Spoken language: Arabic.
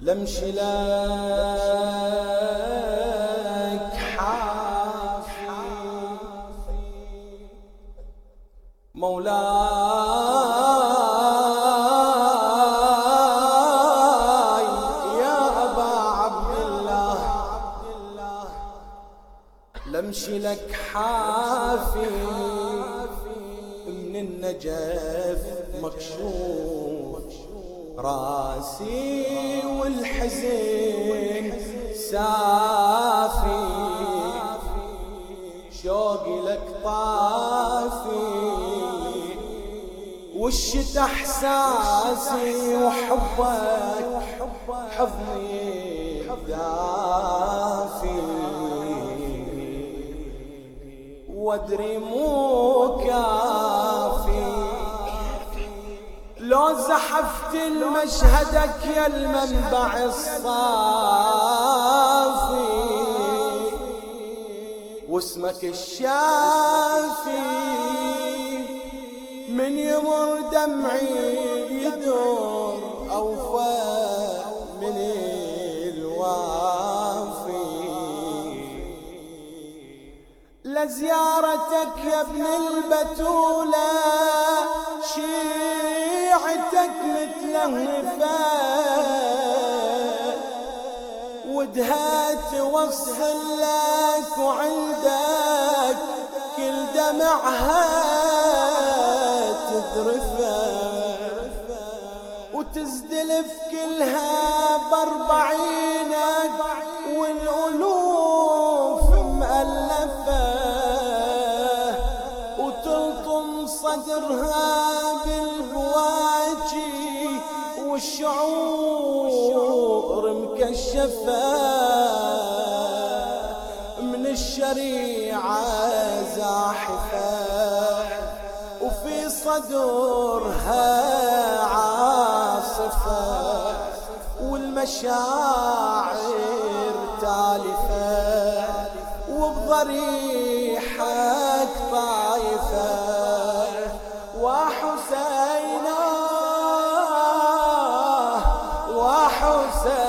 لمشي لك حافي. مولاي يا أبا عبد الله. لمشي لك حافي. من النجف مكشوف. راسي والحزن سافي شوقي لك طافي. والشتا إحساسي وحبك حضني دافي. وادري مو كافي. لو زحفت المشهدك يا المنبع الصافي واسمك الشافي من يمر دمعي يدور أوفى من الوافي. لزيارتك يا ابن البتولة شيعتك متلهفة ودها توصل لك وعندك كل دمعها تذرفه وتزدلف كلها بأربعينك والألوف مألفة. وتلطم صدرها بالبواجي والشعور مكشفة من الشريعة زاحفة وفي صدرها عاصفة والمشاعر تالفة وبضريحك Hussein.